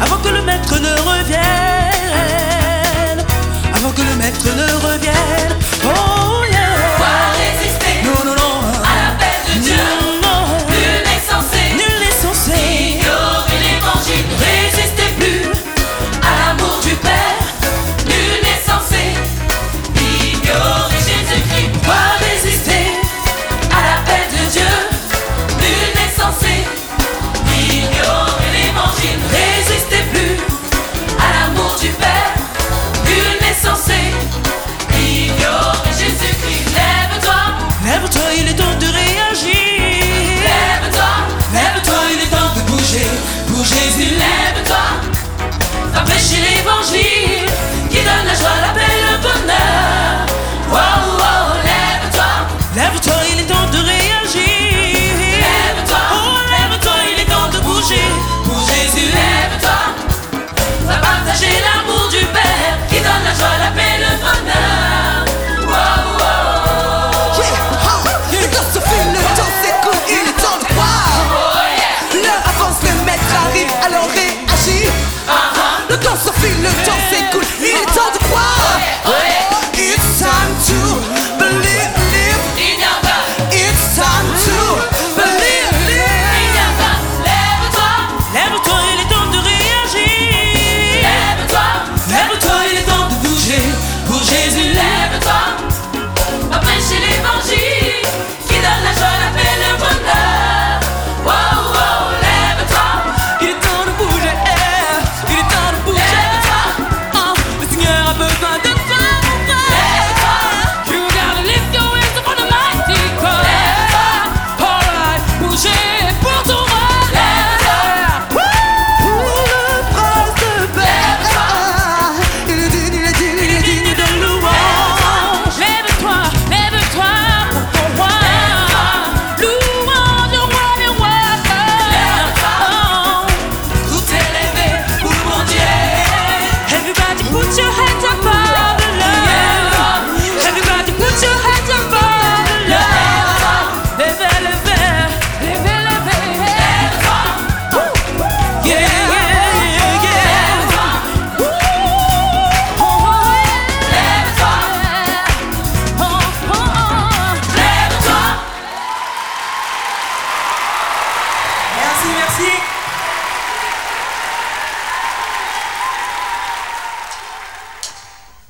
avant que le maître ne revienne, avant que le maître ne revienne. File le temps s'écoule Merci, merci.